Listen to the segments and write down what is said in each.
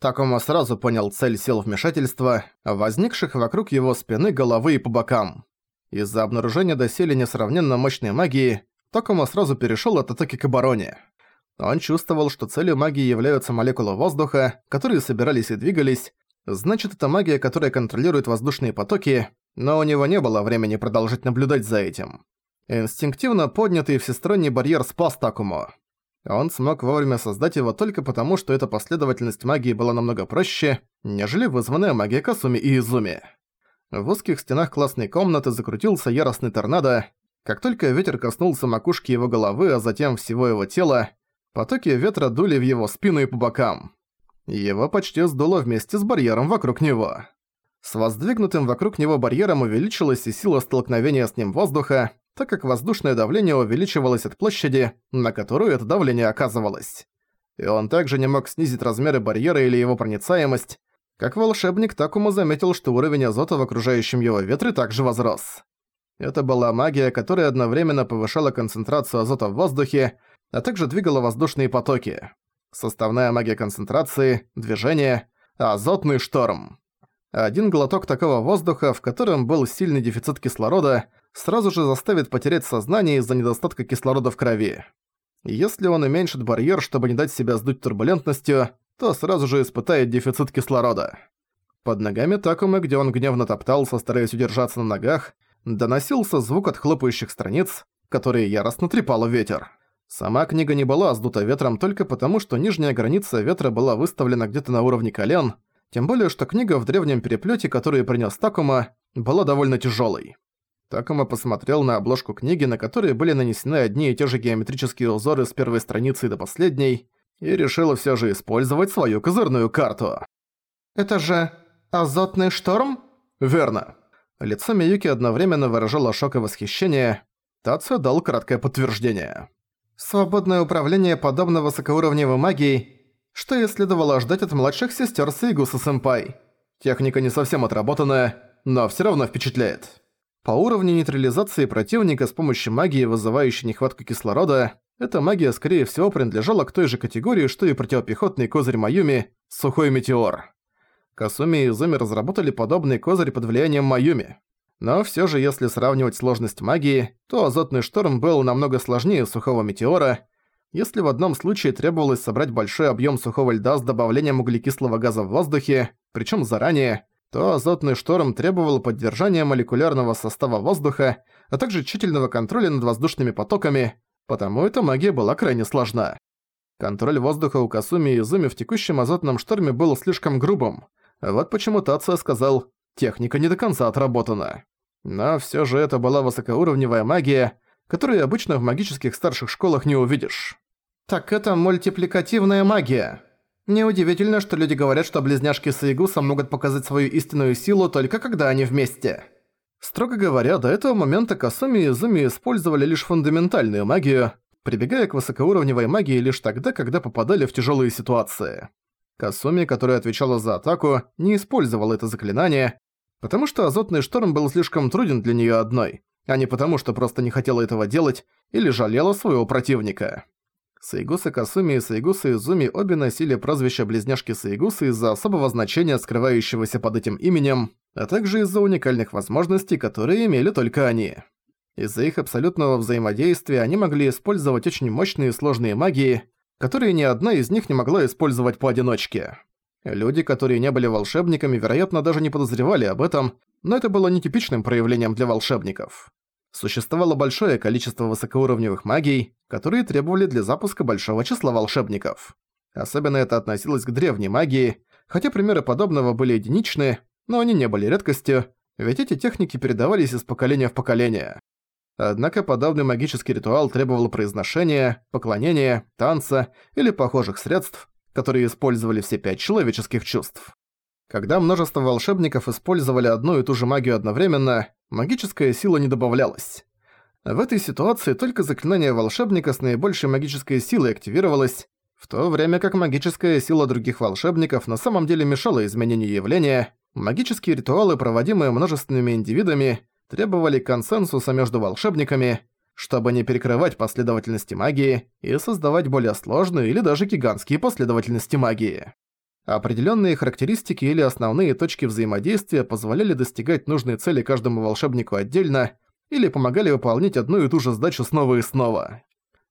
Такома сразу понял цель сил вмешательства, возникших вокруг его спины, головы и по бокам. Из-за обнаружения доселе несравненно мощной магии, Такома сразу перешёл от атаки к обороне. Он чувствовал, что целью магии являются молекулы воздуха, которые собирались и двигались, значит, это магия, которая контролирует воздушные потоки, но у него не было времени продолжить наблюдать за этим. Инстинктивно поднятый всесторонний барьер спас Такому. Он смог вовремя создать его только потому, что эта последовательность магии была намного проще, нежели вызванная магия Касуми и Изуми. В узких стенах классной комнаты закрутился яростный торнадо. Как только ветер коснулся макушки его головы, а затем всего его тела, потоки ветра дули в его спину и по бокам. Его почти сдуло вместе с барьером вокруг него. С воздвигнутым вокруг него барьером увеличилась и сила столкновения с ним воздуха, так как воздушное давление увеличивалось от площади, на которую это давление оказывалось. И он также не мог снизить размеры барьера или его проницаемость. Как волшебник, Такому заметил, что уровень азота в окружающем его ветре также возрос. Это была магия, которая одновременно повышала концентрацию азота в воздухе, а также двигала воздушные потоки. Составная магия концентрации, движения, азотный шторм. Один глоток такого воздуха, в котором был сильный дефицит кислорода, сразу же заставит потерять сознание из-за недостатка кислорода в крови. Если он уменьшит барьер, чтобы не дать себя сдуть турбулентностью, то сразу же испытает дефицит кислорода. Под ногами Такумы, где он гневно топтался, стараясь удержаться на ногах, доносился звук от хлопающих страниц, которые яростно трепало ветер. Сама книга не была сдута ветром только потому, что нижняя граница ветра была выставлена где-то на уровне колен, тем более, что книга в древнем переплете, которую принес Такума, была довольно тяжелой. Такума посмотрел на обложку книги, на которой были нанесены одни и те же геометрические узоры с первой страницы до последней, и решил все же использовать свою козырную карту. «Это же азотный шторм?» «Верно». Лицо Миюки одновременно выражало шок и восхищение. Тацу дал краткое подтверждение. «Свободное управление подобно высокоуровневой магией что и следовало ждать от младших сестер Сейгуса-сэмпай. Техника не совсем отработанная, но все равно впечатляет. По уровню нейтрализации противника с помощью магии, вызывающей нехватку кислорода, эта магия, скорее всего, принадлежала к той же категории, что и противопехотный козырь Маюми – Сухой Метеор. Касуми и Изуми разработали подобный козырь под влиянием Маюми. Но все же, если сравнивать сложность магии, то Азотный Шторм был намного сложнее Сухого Метеора, если в одном случае требовалось собрать большой объем сухого льда с добавлением углекислого газа в воздухе, причем заранее, то азотный шторм требовал поддержания молекулярного состава воздуха, а также тщательного контроля над воздушными потоками, потому эта магия была крайне сложна. Контроль воздуха у Касуми и Изуми в текущем азотном шторме был слишком грубым. Вот почему Тация сказал «техника не до конца отработана». Но всё же это была высокоуровневая магия, которую обычно в магических старших школах не увидишь. Так это мультипликативная магия. Неудивительно, что люди говорят, что близняшки Саигуса могут показать свою истинную силу только когда они вместе. Строго говоря, до этого момента Касуми и Изуми использовали лишь фундаментальную магию, прибегая к высокоуровневой магии лишь тогда, когда попадали в тяжелые ситуации. Касуми, которая отвечала за атаку, не использовала это заклинание, потому что азотный шторм был слишком труден для нее одной, а не потому, что просто не хотела этого делать или жалела своего противника. Сайгуса Касуми и Сайгуса Изуми обе носили прозвище близняшки Сайгусы из-за особого значения, скрывающегося под этим именем, а также из-за уникальных возможностей, которые имели только они. Из-за их абсолютного взаимодействия они могли использовать очень мощные и сложные магии, которые ни одна из них не могла использовать поодиночке. Люди, которые не были волшебниками, вероятно, даже не подозревали об этом, но это было нетипичным проявлением для волшебников. Существовало большое количество высокоуровневых магий, которые требовали для запуска большого числа волшебников. Особенно это относилось к древней магии, хотя примеры подобного были единичны, но они не были редкостью, ведь эти техники передавались из поколения в поколение. Однако подобный магический ритуал требовал произношения, поклонения, танца или похожих средств, которые использовали все пять человеческих чувств. Когда множество волшебников использовали одну и ту же магию одновременно, магическая сила не добавлялась. В этой ситуации только заклинание волшебника с наибольшей магической силой активировалось, в то время как магическая сила других волшебников на самом деле мешала изменению явления, магические ритуалы, проводимые множественными индивидами, требовали консенсуса между волшебниками, чтобы не перекрывать последовательности магии и создавать более сложные или даже гигантские последовательности магии. Определенные характеристики или основные точки взаимодействия позволяли достигать нужной цели каждому волшебнику отдельно или помогали выполнять одну и ту же задачу снова и снова.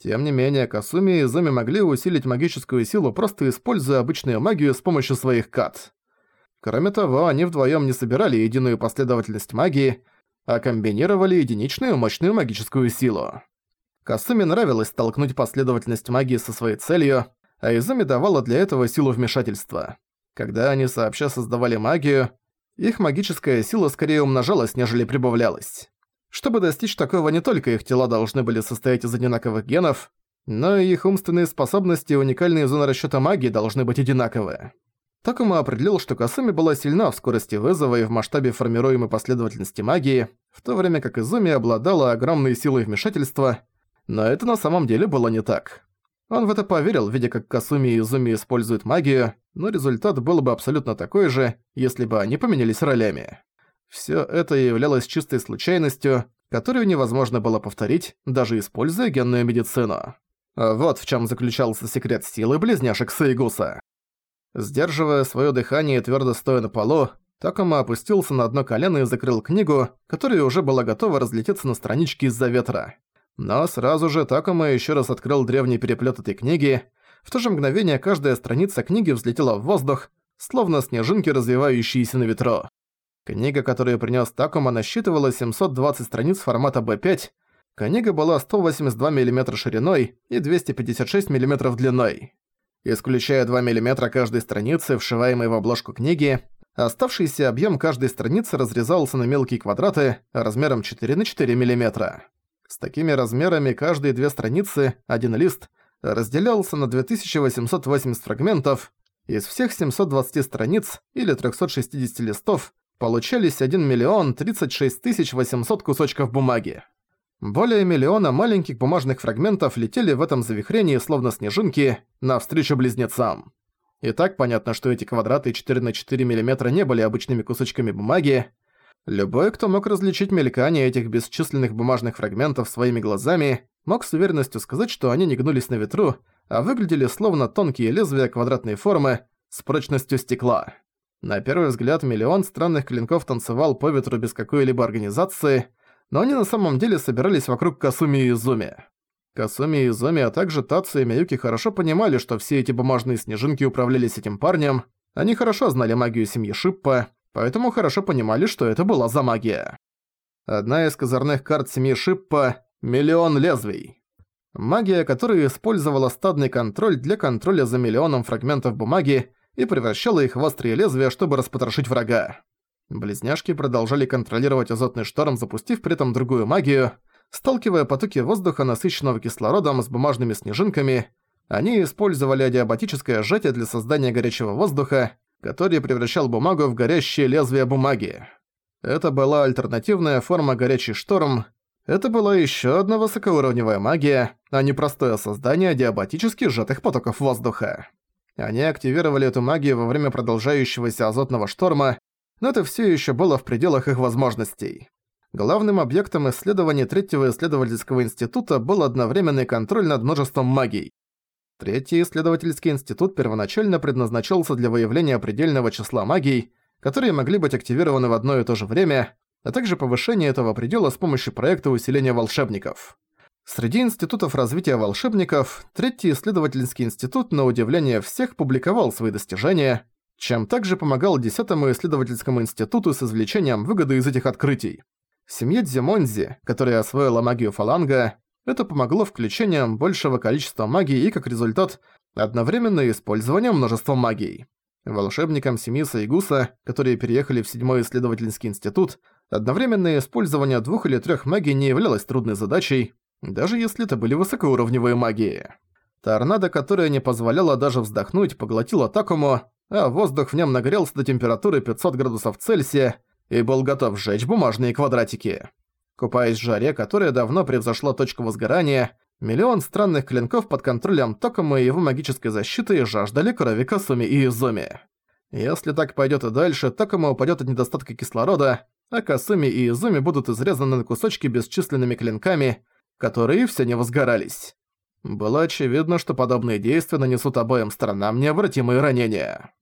Тем не менее, Касуми и Изуми могли усилить магическую силу, просто используя обычную магию с помощью своих кат. Кроме того, они вдвоем не собирали единую последовательность магии, а комбинировали единичную мощную магическую силу. Касуми нравилось столкнуть последовательность магии со своей целью, а Изуми давала для этого силу вмешательства. Когда они сообща создавали магию, их магическая сила скорее умножалась, нежели прибавлялась. Чтобы достичь такого, не только их тела должны были состоять из одинаковых генов, но и их умственные способности и уникальные зоны расчёта магии должны быть одинаковые. Такому определил, что Касуми была сильна в скорости вызова и в масштабе формируемой последовательности магии, в то время как Изуми обладала огромной силой вмешательства, но это на самом деле было не так. Он в это поверил, видя как Касуми и Изуми используют магию, но результат был бы абсолютно такой же, если бы они поменялись ролями. Всё это являлось чистой случайностью, которую невозможно было повторить, даже используя генную медицину. Вот в чём заключался секрет силы близняшек Саигуса. Сдерживая своё дыхание и твёрдо стоя на полу, Такома опустился на одно колено и закрыл книгу, которая уже была готова разлететься на страничке из-за ветра. Но сразу же Такома ещё раз открыл древний переплёт этой книги. В то же мгновение каждая страница книги взлетела в воздух, словно снежинки, развивающиеся на ветру. Книга, которую принёс Такума, насчитывала 720 страниц формата B5. Книга была 182 мм шириной и 256 мм длиной. Исключая 2 мм каждой страницы, вшиваемой в обложку книги, оставшийся объём каждой страницы разрезался на мелкие квадраты размером 4 на 4 мм. С такими размерами каждые две страницы, один лист, разделялся на 2880 фрагментов. Из всех 720 страниц, или 360 листов, получались 1 миллион 36 тысяч 800 кусочков бумаги. Более миллиона маленьких бумажных фрагментов летели в этом завихрении, словно снежинки, навстречу близнецам. И так понятно, что эти квадраты 4 на 4 мм не были обычными кусочками бумаги. Любой, кто мог различить мелькание этих бесчисленных бумажных фрагментов своими глазами, мог с уверенностью сказать, что они не гнулись на ветру, а выглядели словно тонкие лезвия квадратной формы с прочностью стекла. На первый взгляд, миллион странных клинков танцевал по ветру без какой-либо организации, но они на самом деле собирались вокруг Касуми и Изуми. Касуми и Изуми, а также Тацу и Миюки хорошо понимали, что все эти бумажные снежинки управлялись этим парнем, они хорошо знали магию семьи Шиппа, поэтому хорошо понимали, что это была за магия. Одна из козырных карт семьи Шиппа – миллион лезвий. Магия, которая использовала стадный контроль для контроля за миллионом фрагментов бумаги, и превращала их в острые лезвия, чтобы распотрошить врага. Близняшки продолжали контролировать азотный шторм, запустив при этом другую магию. Сталкивая потоки воздуха, насыщенного кислородом, с бумажными снежинками, они использовали адиабатическое сжатие для создания горячего воздуха, который превращал бумагу в горящее лезвие бумаги. Это была альтернативная форма горячий шторм. Это была еще одна высокоуровневая магия, а не простое создание диабатически сжатых потоков воздуха. Они активировали эту магию во время продолжающегося азотного шторма, но это все еще было в пределах их возможностей. Главным объектом исследования Третьего исследовательского института был одновременный контроль над множеством магий. Третий исследовательский институт первоначально предназначался для выявления предельного числа магий, которые могли быть активированы в одно и то же время, а также повышения этого предела с помощью проекта усиления волшебников. Среди институтов развития волшебников, Третий исследовательский институт, на удивление всех, публиковал свои достижения, чем также помогал Десятому исследовательскому институту с извлечением выгоды из этих открытий. Семье Дзимонзи, которая освоила магию фаланга, это помогло включением большего количества магии и, как результат, одновременное использование множества магий. Волшебникам семьи Сайгуса, которые переехали в Седьмой исследовательский институт, одновременное использование двух или трех магий не являлось трудной задачей, даже если это были высокоуровневые магии. Торнадо, которая не позволяла даже вздохнуть, поглотила Такому, а воздух в нем нагрелся до температуры 500 градусов Цельсия и был готов сжечь бумажные квадратики. Купаясь в жаре, которая давно превзошла точку возгорания, миллион странных клинков под контролем Токому и его магической защиты жаждали крови Касуми и Изуми. Если так пойдет и дальше, Токому упадет от недостатка кислорода, а Касуми и Изуми будут изрезаны на кусочки бесчисленными клинками, которые все не возгорались. Было очевидно, что подобные действия нанесут обоим сторонам необратимые ранения.